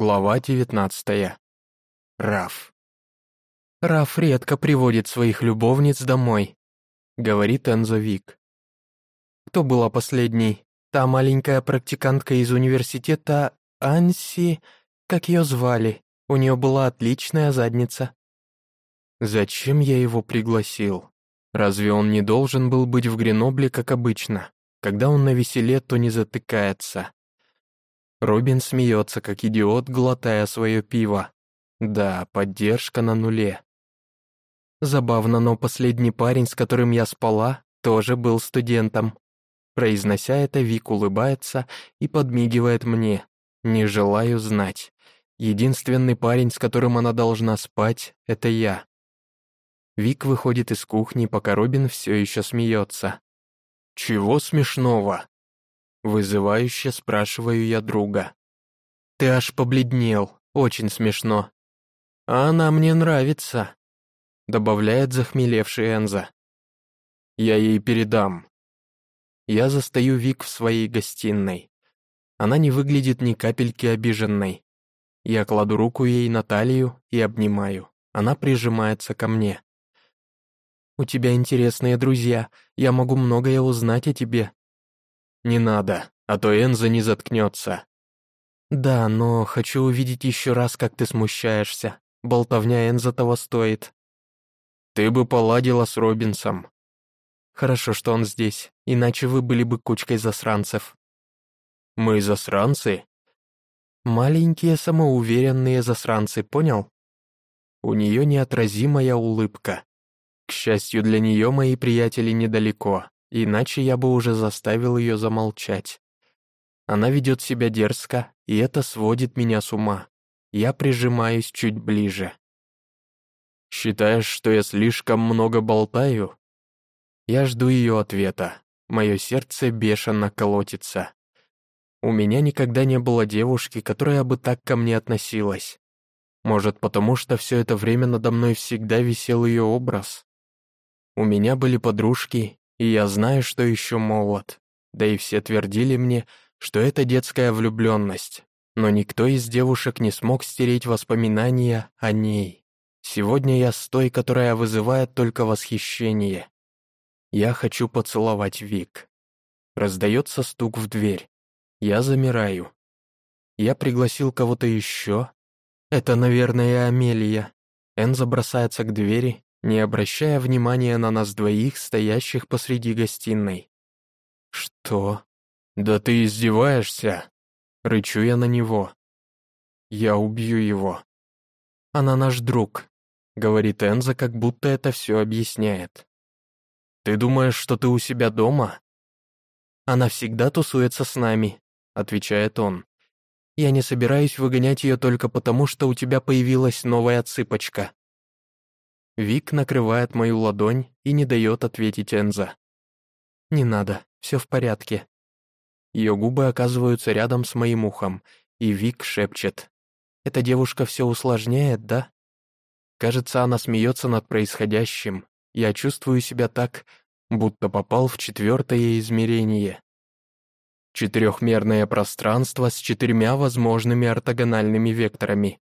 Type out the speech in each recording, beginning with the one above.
Глава девятнадцатая. Раф. «Раф редко приводит своих любовниц домой», — говорит Энзо Вик. «Кто была последней? Та маленькая практикантка из университета Анси, как ее звали. У нее была отличная задница». «Зачем я его пригласил? Разве он не должен был быть в Гренобле, как обычно? Когда он на веселе, то не затыкается». Робин смеется, как идиот, глотая свое пиво. Да, поддержка на нуле. Забавно, но последний парень, с которым я спала, тоже был студентом. Произнося это, Вик улыбается и подмигивает мне. Не желаю знать. Единственный парень, с которым она должна спать, это я. Вик выходит из кухни, пока Робин все еще смеется. «Чего смешного?» Вызывающе спрашиваю я друга. «Ты аж побледнел, очень смешно». «А она мне нравится», — добавляет захмелевший Энза. «Я ей передам». Я застаю Вик в своей гостиной. Она не выглядит ни капельки обиженной. Я кладу руку ей на талию и обнимаю. Она прижимается ко мне. «У тебя интересные друзья, я могу многое узнать о тебе», «Не надо, а то Энза не заткнется». «Да, но хочу увидеть еще раз, как ты смущаешься. Болтовня Энза того стоит». «Ты бы поладила с Робинсом». «Хорошо, что он здесь, иначе вы были бы кучкой засранцев». «Мы засранцы?» «Маленькие самоуверенные засранцы, понял?» У нее неотразимая улыбка. К счастью для нее, мои приятели недалеко иначе я бы уже заставил ее замолчать. Она ведет себя дерзко, и это сводит меня с ума. Я прижимаюсь чуть ближе. «Считаешь, что я слишком много болтаю?» Я жду ее ответа. Мое сердце бешено колотится. У меня никогда не было девушки, которая бы так ко мне относилась. Может, потому что все это время надо мной всегда висел ее образ? У меня были подружки, и я знаю, что еще молод. Да и все твердили мне, что это детская влюбленность. Но никто из девушек не смог стереть воспоминания о ней. Сегодня я с той, которая вызывает только восхищение. Я хочу поцеловать Вик. Раздается стук в дверь. Я замираю. Я пригласил кого-то еще. Это, наверное, Амелия. Энза бросается к двери, не обращая внимания на нас двоих, стоящих посреди гостиной. «Что? Да ты издеваешься?» Рычу я на него. «Я убью его». «Она наш друг», — говорит Энза, как будто это все объясняет. «Ты думаешь, что ты у себя дома?» «Она всегда тусуется с нами», — отвечает он. «Я не собираюсь выгонять ее только потому, что у тебя появилась новая цыпочка». Вик накрывает мою ладонь и не дает ответить Энза. «Не надо, все в порядке». Ее губы оказываются рядом с моим ухом, и Вик шепчет. «Эта девушка все усложняет, да?» Кажется, она смеется над происходящим. Я чувствую себя так, будто попал в четвертое измерение. Четырехмерное пространство с четырьмя возможными ортогональными векторами.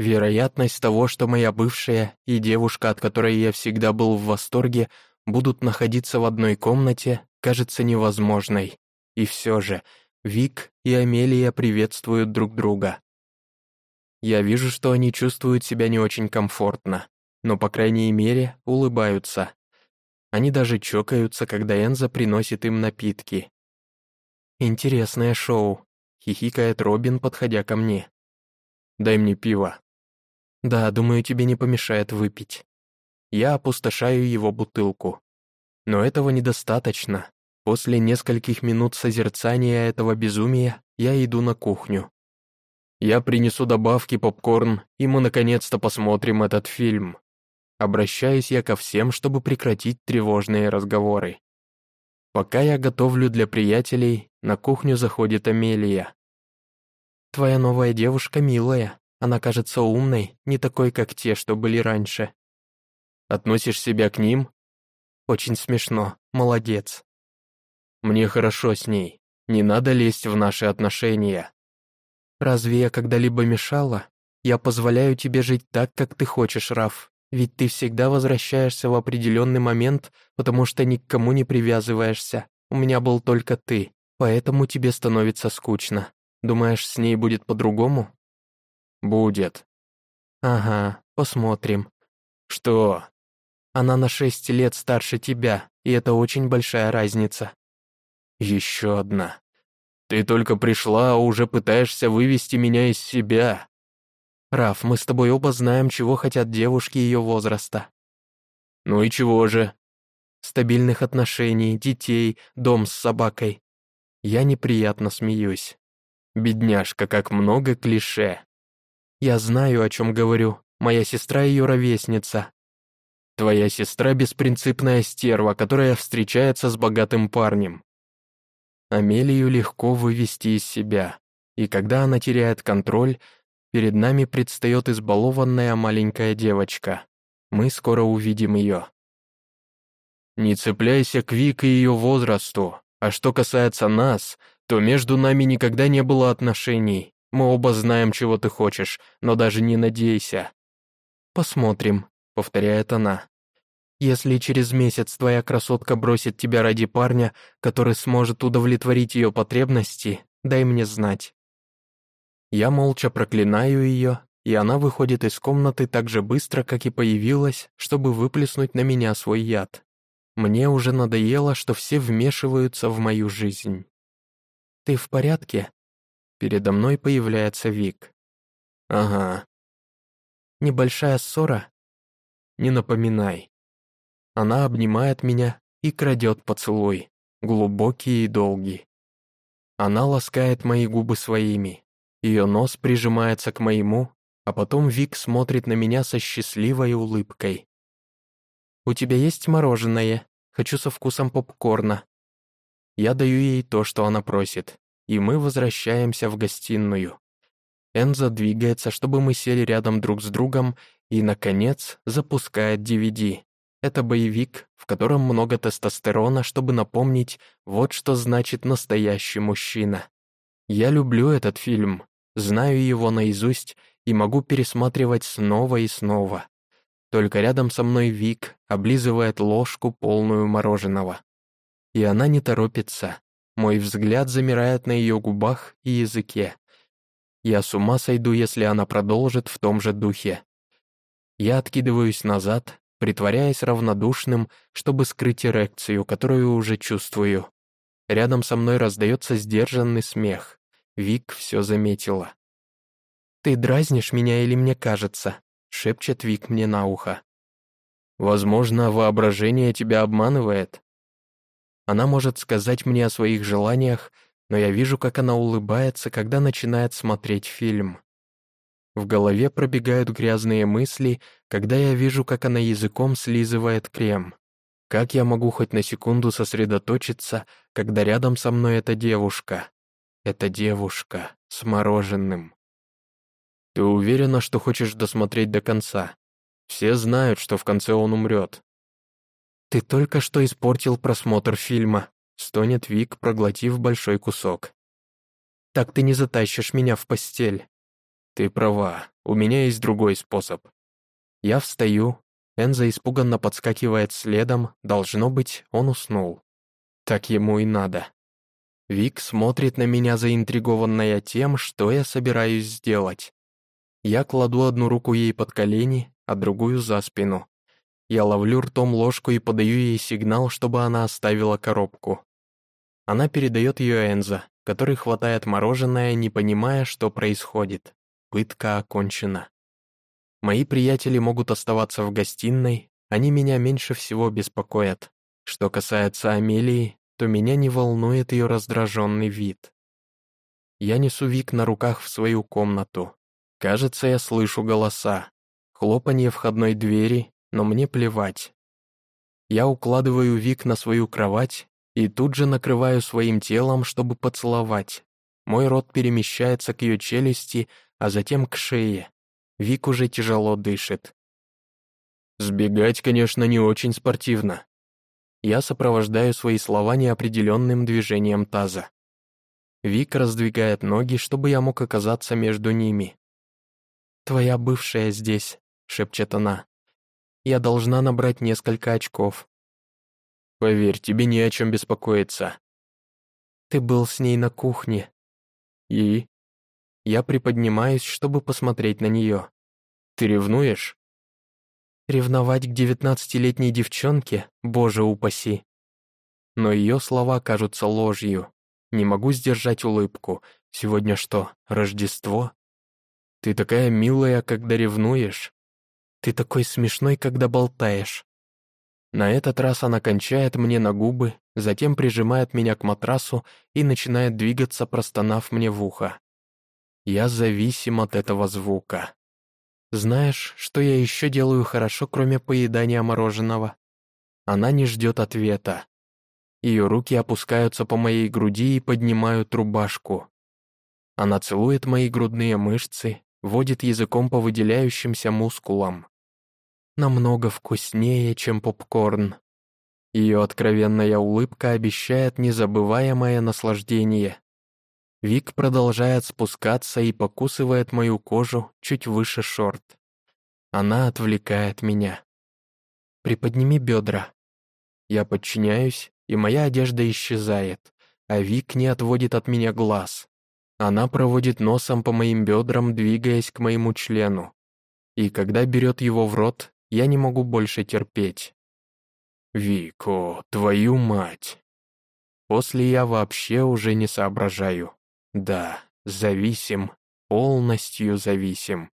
Вероятность того, что моя бывшая и девушка, от которой я всегда был в восторге, будут находиться в одной комнате, кажется невозможной. И все же, Вик и Амелия приветствуют друг друга. Я вижу, что они чувствуют себя не очень комфортно, но, по крайней мере, улыбаются. Они даже чокаются, когда Энза приносит им напитки. «Интересное шоу», — хихикает Робин, подходя ко мне. «Дай мне пиво», да, думаю, тебе не помешает выпить. Я опустошаю его бутылку. Но этого недостаточно. После нескольких минут созерцания этого безумия я иду на кухню. Я принесу добавки, попкорн, и мы наконец-то посмотрим этот фильм. Обращаюсь я ко всем, чтобы прекратить тревожные разговоры. Пока я готовлю для приятелей, на кухню заходит Амелия. «Твоя новая девушка милая», она кажется умной, не такой, как те, что были раньше. Относишь себя к ним? Очень смешно, молодец. Мне хорошо с ней, не надо лезть в наши отношения. Разве я когда-либо мешала? Я позволяю тебе жить так, как ты хочешь, Раф. Ведь ты всегда возвращаешься в определенный момент, потому что ни к кому не привязываешься. У меня был только ты, поэтому тебе становится скучно. Думаешь, с ней будет по-другому? Будет. Ага, посмотрим. Что? Она на шесть лет старше тебя, и это очень большая разница. Еще одна. Ты только пришла, а уже пытаешься вывести меня из себя. Раф, мы с тобой оба знаем, чего хотят девушки ее возраста. Ну и чего же? Стабильных отношений, детей, дом с собакой. Я неприятно смеюсь. Бедняжка, как много клише. Я знаю, о чем говорю. Моя сестра ее ровесница. Твоя сестра беспринципная стерва, которая встречается с богатым парнем. Амелию легко вывести из себя, и когда она теряет контроль, перед нами предстает избалованная маленькая девочка. Мы скоро увидим ее. Не цепляйся к Вик и ее возрасту, а что касается нас, то между нами никогда не было отношений. Мы оба знаем, чего ты хочешь, но даже не надейся». «Посмотрим», — повторяет она. «Если через месяц твоя красотка бросит тебя ради парня, который сможет удовлетворить ее потребности, дай мне знать». Я молча проклинаю ее, и она выходит из комнаты так же быстро, как и появилась, чтобы выплеснуть на меня свой яд. Мне уже надоело, что все вмешиваются в мою жизнь. «Ты в порядке?» Передо мной появляется Вик. «Ага». «Небольшая ссора?» «Не напоминай». Она обнимает меня и крадет поцелуй, глубокий и долгий. Она ласкает мои губы своими. Ее нос прижимается к моему, а потом Вик смотрит на меня со счастливой улыбкой. «У тебя есть мороженое? Хочу со вкусом попкорна». Я даю ей то, что она просит и мы возвращаемся в гостиную. Энза двигается, чтобы мы сели рядом друг с другом, и, наконец, запускает DVD. Это боевик, в котором много тестостерона, чтобы напомнить, вот что значит настоящий мужчина. Я люблю этот фильм, знаю его наизусть и могу пересматривать снова и снова. Только рядом со мной Вик облизывает ложку, полную мороженого. И она не торопится, мой взгляд замирает на ее губах и языке. Я с ума сойду, если она продолжит в том же духе. Я откидываюсь назад, притворяясь равнодушным, чтобы скрыть эрекцию, которую уже чувствую. Рядом со мной раздается сдержанный смех. Вик все заметила. «Ты дразнишь меня или мне кажется?» — шепчет Вик мне на ухо. «Возможно, воображение тебя обманывает», она может сказать мне о своих желаниях, но я вижу, как она улыбается, когда начинает смотреть фильм. В голове пробегают грязные мысли, когда я вижу, как она языком слизывает крем. Как я могу хоть на секунду сосредоточиться, когда рядом со мной эта девушка? Эта девушка с мороженым. Ты уверена, что хочешь досмотреть до конца? Все знают, что в конце он умрет. «Ты только что испортил просмотр фильма», — стонет Вик, проглотив большой кусок. «Так ты не затащишь меня в постель». «Ты права, у меня есть другой способ». Я встаю, Энза испуганно подскакивает следом, должно быть, он уснул. Так ему и надо. Вик смотрит на меня, заинтригованная тем, что я собираюсь сделать. Я кладу одну руку ей под колени, а другую за спину. Я ловлю ртом ложку и подаю ей сигнал, чтобы она оставила коробку. Она передает ее Энза, который хватает мороженое, не понимая, что происходит. Пытка окончена. Мои приятели могут оставаться в гостиной, они меня меньше всего беспокоят. Что касается Амелии, то меня не волнует ее раздраженный вид. Я несу Вик на руках в свою комнату. Кажется, я слышу голоса. Хлопанье входной двери но мне плевать. Я укладываю Вик на свою кровать и тут же накрываю своим телом, чтобы поцеловать. Мой рот перемещается к ее челюсти, а затем к шее. Вик уже тяжело дышит. Сбегать, конечно, не очень спортивно. Я сопровождаю свои слова неопределенным движением таза. Вик раздвигает ноги, чтобы я мог оказаться между ними. «Твоя бывшая здесь», — шепчет она. «Я должна набрать несколько очков». «Поверь, тебе не о чем беспокоиться». «Ты был с ней на кухне». «И?» Я приподнимаюсь, чтобы посмотреть на нее. «Ты ревнуешь?» Ревновать к девятнадцатилетней девчонке, боже упаси. Но ее слова кажутся ложью. Не могу сдержать улыбку. Сегодня что, Рождество? Ты такая милая, когда ревнуешь. Ты такой смешной, когда болтаешь. На этот раз она кончает мне на губы, затем прижимает меня к матрасу и начинает двигаться, простонав мне в ухо. Я зависим от этого звука. Знаешь, что я еще делаю хорошо, кроме поедания мороженого? Она не ждет ответа. Ее руки опускаются по моей груди и поднимают рубашку. Она целует мои грудные мышцы, водит языком по выделяющимся мускулам. Намного вкуснее, чем попкорн. Ее откровенная улыбка обещает незабываемое наслаждение. Вик продолжает спускаться и покусывает мою кожу чуть выше шорт. Она отвлекает меня. «Приподними бедра». Я подчиняюсь, и моя одежда исчезает, а Вик не отводит от меня глаз. Она проводит носом по моим бедрам, двигаясь к моему члену. И когда берет его в рот, я не могу больше терпеть. «Вико, твою мать!» После я вообще уже не соображаю. Да, зависим, полностью зависим.